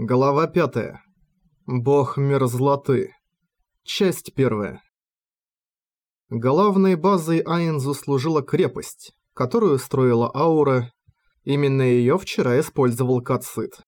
Глава 5. Бог мерзлоты. Часть 1. Главной базой Айнзу служила крепость, которую строила Аура. Именно её вчера использовал Кацит.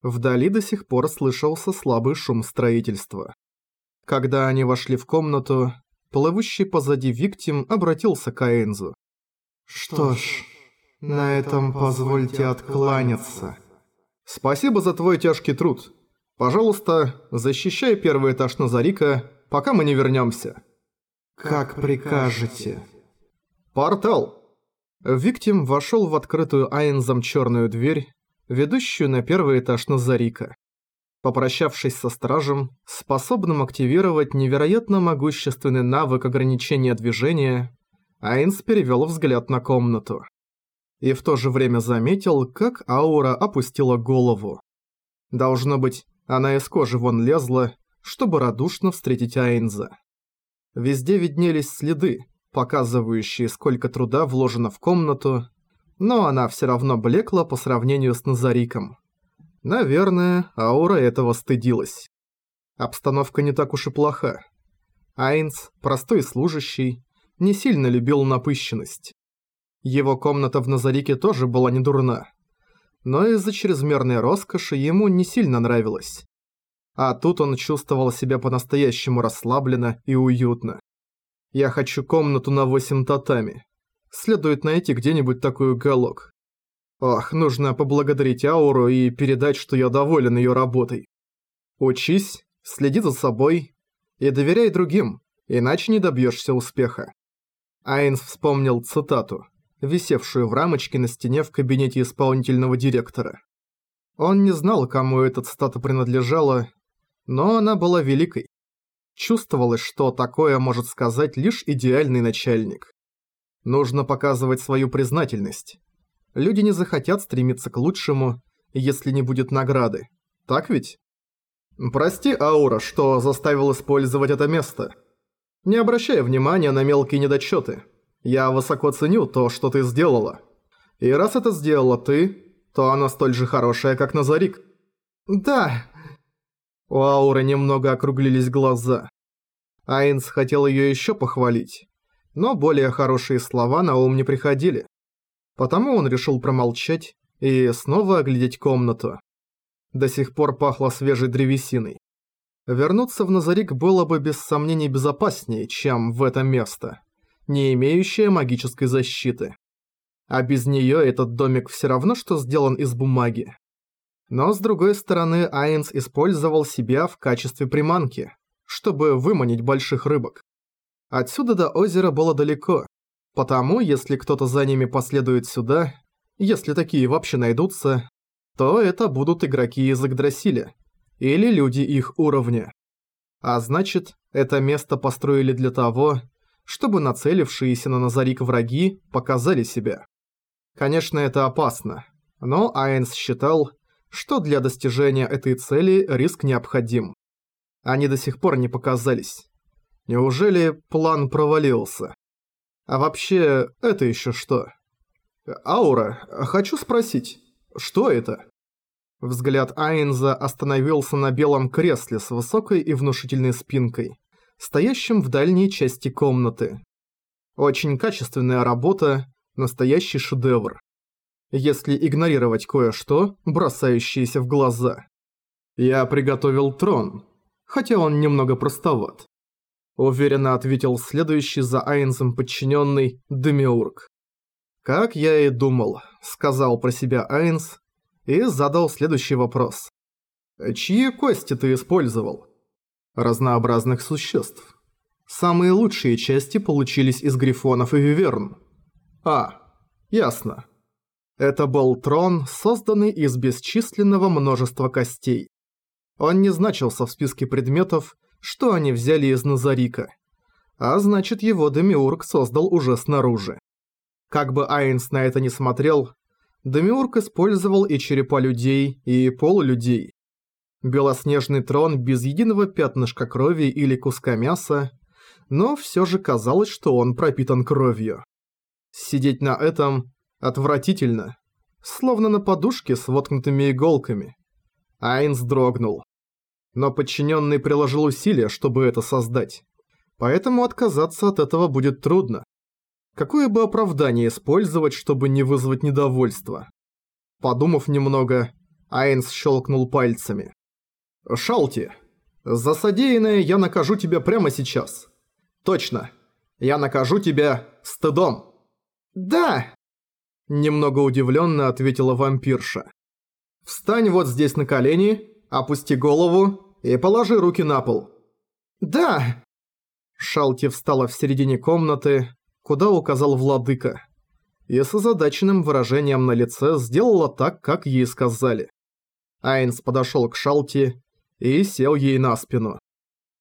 Вдали до сих пор слышался слабый шум строительства. Когда они вошли в комнату, плывущий позади Виктим обратился к Айнзу. «Что ж, на этом позвольте откланяться». Спасибо за твой тяжкий труд. Пожалуйста, защищай первый этаж Назарика, пока мы не вернемся. Как прикажете. Портал. Виктим вошел в открытую Айнзом черную дверь, ведущую на первый этаж Назарика. Попрощавшись со стражем, способным активировать невероятно могущественный навык ограничения движения, Айнс перевел взгляд на комнату и в то же время заметил, как аура опустила голову. Должно быть, она из кожи вон лезла, чтобы радушно встретить Айнза. Везде виднелись следы, показывающие, сколько труда вложено в комнату, но она все равно блекла по сравнению с Назариком. Наверное, аура этого стыдилась. Обстановка не так уж и плоха. Айнс, простой служащий, не сильно любил напыщенность. Его комната в Назарике тоже была не дурна. Но из-за чрезмерной роскоши ему не сильно нравилось. А тут он чувствовал себя по-настоящему расслабленно и уютно. «Я хочу комнату на восемь татами. Следует найти где-нибудь такой уголок. Ох, нужно поблагодарить Ауру и передать, что я доволен ее работой. Учись, следи за собой и доверяй другим, иначе не добьешься успеха». Айнс вспомнил цитату висевшую в рамочке на стене в кабинете исполнительного директора. Он не знал, кому эта цитата принадлежала, но она была великой. Чувствовалось, что такое может сказать лишь идеальный начальник. Нужно показывать свою признательность. Люди не захотят стремиться к лучшему, если не будет награды. Так ведь? Прости, Аура, что заставил использовать это место. Не обращай внимания на мелкие недочеты. Я высоко ценю то, что ты сделала. И раз это сделала ты, то она столь же хорошая, как Назарик. Да. У Ауры немного округлились глаза. Айнс хотел ее еще похвалить, но более хорошие слова на ум не приходили. Потому он решил промолчать и снова оглядеть комнату. До сих пор пахло свежей древесиной. Вернуться в Назарик было бы без сомнений безопаснее, чем в это место не имеющая магической защиты. А без неё этот домик всё равно, что сделан из бумаги. Но с другой стороны, Айнс использовал себя в качестве приманки, чтобы выманить больших рыбок. Отсюда до озера было далеко, потому если кто-то за ними последует сюда, если такие вообще найдутся, то это будут игроки из Игдрасиля, или люди их уровня. А значит, это место построили для того, чтобы нацелившиеся на Назарик враги показали себя. Конечно, это опасно, но Айнс считал, что для достижения этой цели риск необходим. Они до сих пор не показались. Неужели план провалился? А вообще, это еще что? Аура, хочу спросить, что это? Взгляд Айнза остановился на белом кресле с высокой и внушительной спинкой стоящим в дальней части комнаты. Очень качественная работа, настоящий шедевр. Если игнорировать кое-что, бросающееся в глаза. Я приготовил трон, хотя он немного простоват. Уверенно ответил следующий за Айнзом подчиненный Демиург. «Как я и думал», — сказал про себя Айнс и задал следующий вопрос. «Чьи кости ты использовал?» Разнообразных существ. Самые лучшие части получились из грифонов и виверн. А, ясно. Это был трон, созданный из бесчисленного множества костей. Он не значился в списке предметов, что они взяли из Назарика. А значит, его Демиург создал уже снаружи. Как бы Айнс на это не смотрел, Демиург использовал и черепа людей, и полулюдей. Белоснежный трон без единого пятнышка крови или куска мяса, но все же казалось, что он пропитан кровью. Сидеть на этом отвратительно, словно на подушке с воткнутыми иголками. Айнс дрогнул. Но подчиненный приложил усилия, чтобы это создать. Поэтому отказаться от этого будет трудно. Какое бы оправдание использовать, чтобы не вызвать недовольства? Подумав немного, Айнс щелкнул пальцами. «Шалти, за содеянное я накажу тебя прямо сейчас. Точно, я накажу тебя стыдом». «Да!» Немного удивленно ответила вампирша. «Встань вот здесь на колени, опусти голову и положи руки на пол». «Да!» Шалти встала в середине комнаты, куда указал владыка, и с озадаченным выражением на лице сделала так, как ей сказали. Айнс подошел к Шалти и сел ей на спину.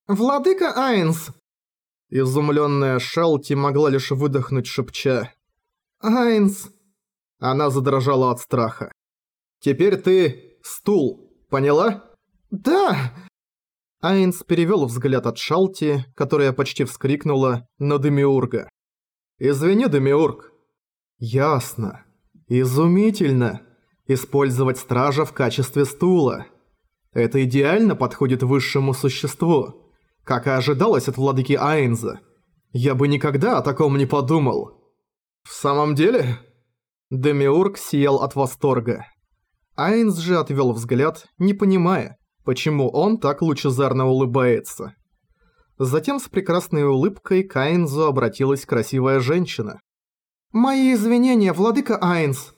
«Владыка Айнс!» Изумленная Шалти могла лишь выдохнуть, шепча. «Айнс!» Она задрожала от страха. «Теперь ты стул, поняла?» «Да!» Айнс перевёл взгляд от Шалти, которая почти вскрикнула, на Демиурга. «Извини, Демиург». «Ясно. Изумительно. Использовать стража в качестве стула. Это идеально подходит высшему существу. Как и ожидалось от владыки Айнза. Я бы никогда о таком не подумал». «В самом деле?» Демиург сиял от восторга. Айнс же отвёл взгляд, не понимая, почему он так лучезарно улыбается. Затем с прекрасной улыбкой к Айнзу обратилась красивая женщина. «Мои извинения, владыка Айнс.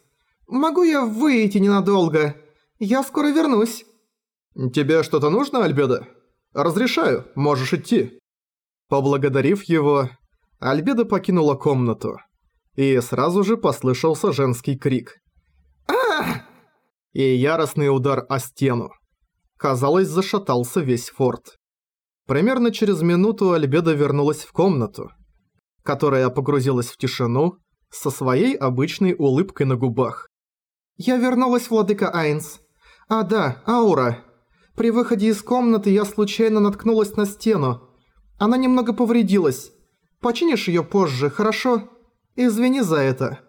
Могу я выйти ненадолго? Я скоро вернусь». «Тебе что-то нужно, Альбеда? Разрешаю, можешь идти». Поблагодарив его, Альбеда покинула комнату. И сразу же послышался женский крик. а И яростный удар о стену. Казалось, зашатался весь форт. Примерно через минуту Альбеда вернулась в комнату, которая погрузилась в тишину со своей обычной улыбкой на губах. «Я вернулась, владыка Айнс. А да, аура. При выходе из комнаты я случайно наткнулась на стену. Она немного повредилась. Починишь её позже, хорошо? Извини за это».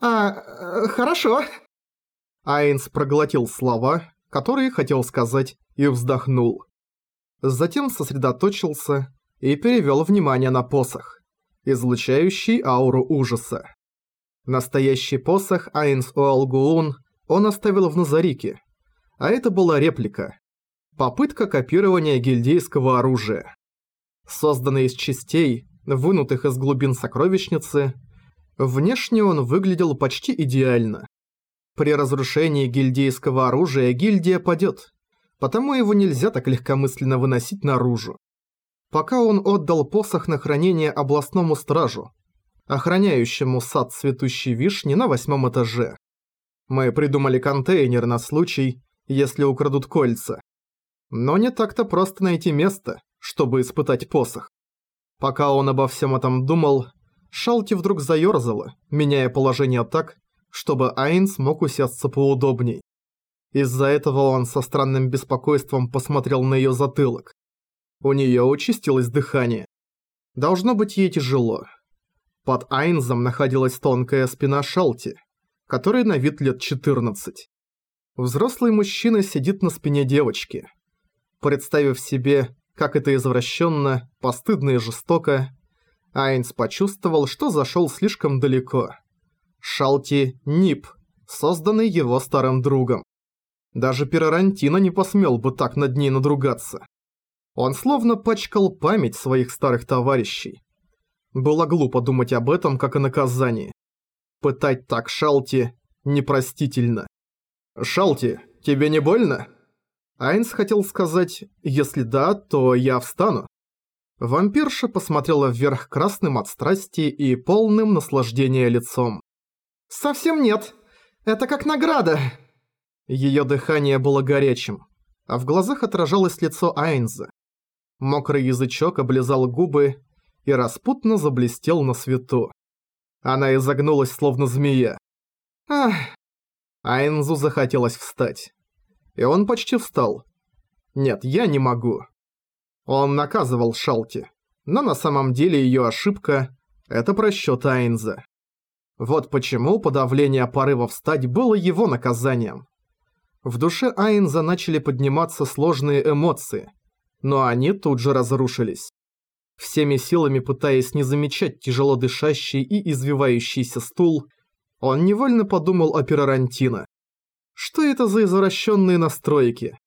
«А, э, хорошо». Айнс проглотил слова, которые хотел сказать, и вздохнул. Затем сосредоточился и перевёл внимание на посох, излучающий ауру ужаса. Настоящий посох Айнс Уалгуун он оставил в Назарике, а это была реплика. Попытка копирования гильдейского оружия. Созданный из частей, вынутых из глубин сокровищницы, внешне он выглядел почти идеально. При разрушении гильдейского оружия гильдия падёт, потому его нельзя так легкомысленно выносить наружу. Пока он отдал посох на хранение областному стражу, охраняющему сад цветущей вишни на восьмом этаже. Мы придумали контейнер на случай, если украдут кольца. Но не так-то просто найти место, чтобы испытать посох. Пока он обо всем этом думал, Шалти вдруг заёрзала, меняя положение так, чтобы Айн смог усесться поудобней. Из-за этого он со странным беспокойством посмотрел на её затылок. У неё участилось дыхание. Должно быть ей тяжело. Под Айнзом находилась тонкая спина Шалти, которой на вид лет 14. Взрослый мужчина сидит на спине девочки. Представив себе, как это извращенно, постыдно и жестоко, Айнс почувствовал, что зашёл слишком далеко. Шалти Нип, созданный его старым другом. Даже Перарантино не посмел бы так над ней надругаться. Он словно пачкал память своих старых товарищей. Было глупо думать об этом, как о наказании. Пытать так Шалти непростительно. «Шалти, тебе не больно?» Айнс хотел сказать «если да, то я встану». Вампирша посмотрела вверх красным от страсти и полным наслаждения лицом. «Совсем нет. Это как награда». Её дыхание было горячим, а в глазах отражалось лицо Айнза. Мокрый язычок облизал губы и распутно заблестел на свету. Она изогнулась, словно змея. Ах, Айнзу захотелось встать. И он почти встал. Нет, я не могу. Он наказывал Шалти, но на самом деле её ошибка – это просчёт Айнза. Вот почему подавление порыва встать было его наказанием. В душе Айнза начали подниматься сложные эмоции, но они тут же разрушились. Всеми силами пытаясь не замечать тяжело дышащий и извивающийся стул, он невольно подумал о Перарантино. Что это за извращенные настройки?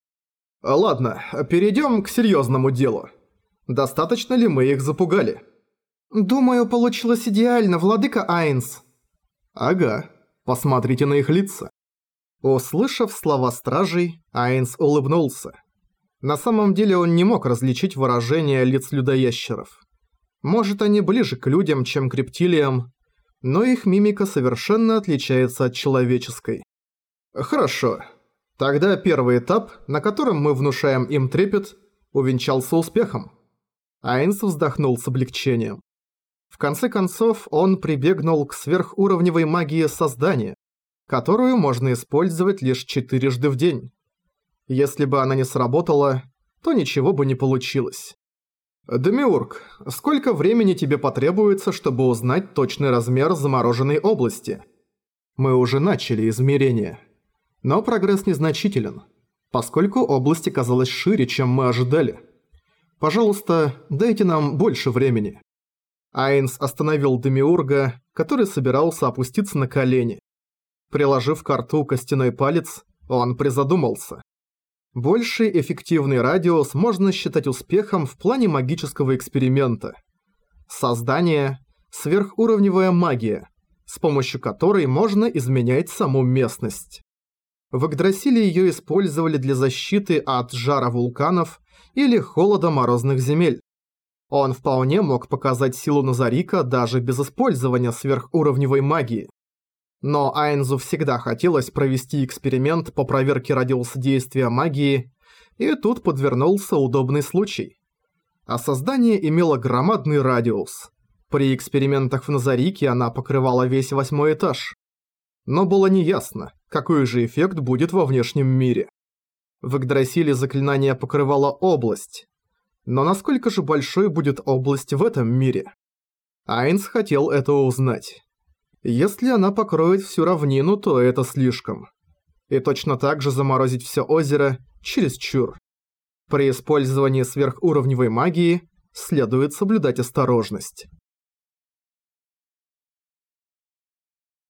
Ладно, перейдем к серьезному делу. Достаточно ли мы их запугали? Думаю, получилось идеально, владыка Айнс. Ага, посмотрите на их лица. Услышав слова стражей, Айнс улыбнулся. На самом деле он не мог различить выражения лиц людоящеров. Может, они ближе к людям, чем к рептилиям, но их мимика совершенно отличается от человеческой. Хорошо. Тогда первый этап, на котором мы внушаем им трепет, увенчался успехом. Айнс вздохнул с облегчением. В конце концов, он прибегнул к сверхуровневой магии создания, которую можно использовать лишь четырежды в день. Если бы она не сработала, то ничего бы не получилось. «Демиург, сколько времени тебе потребуется, чтобы узнать точный размер замороженной области?» Мы уже начали измерение. Но прогресс незначителен, поскольку область оказалась шире, чем мы ожидали. Пожалуйста, дайте нам больше времени. Айнс остановил Демиурга, который собирался опуститься на колени. Приложив к рту костяной палец, он призадумался. Больший эффективный радиус можно считать успехом в плане магического эксперимента. Создание – сверхуровневая магия, с помощью которой можно изменять саму местность. В Игдрасиле ее использовали для защиты от жара вулканов или холода морозных земель. Он вполне мог показать силу Назарика даже без использования сверхуровневой магии. Но Айнзу всегда хотелось провести эксперимент по проверке радиуса действия магии, и тут подвернулся удобный случай. А создание имело громадный радиус. При экспериментах в Назарике она покрывала весь восьмой этаж. Но было неясно, какой же эффект будет во внешнем мире. В Игдрасиле заклинание покрывало область. Но насколько же большой будет область в этом мире? Айнс хотел это узнать. Если она покроет всю равнину, то это слишком. И точно так же заморозить все озеро чересчур. При использовании сверхуровневой магии следует соблюдать осторожность.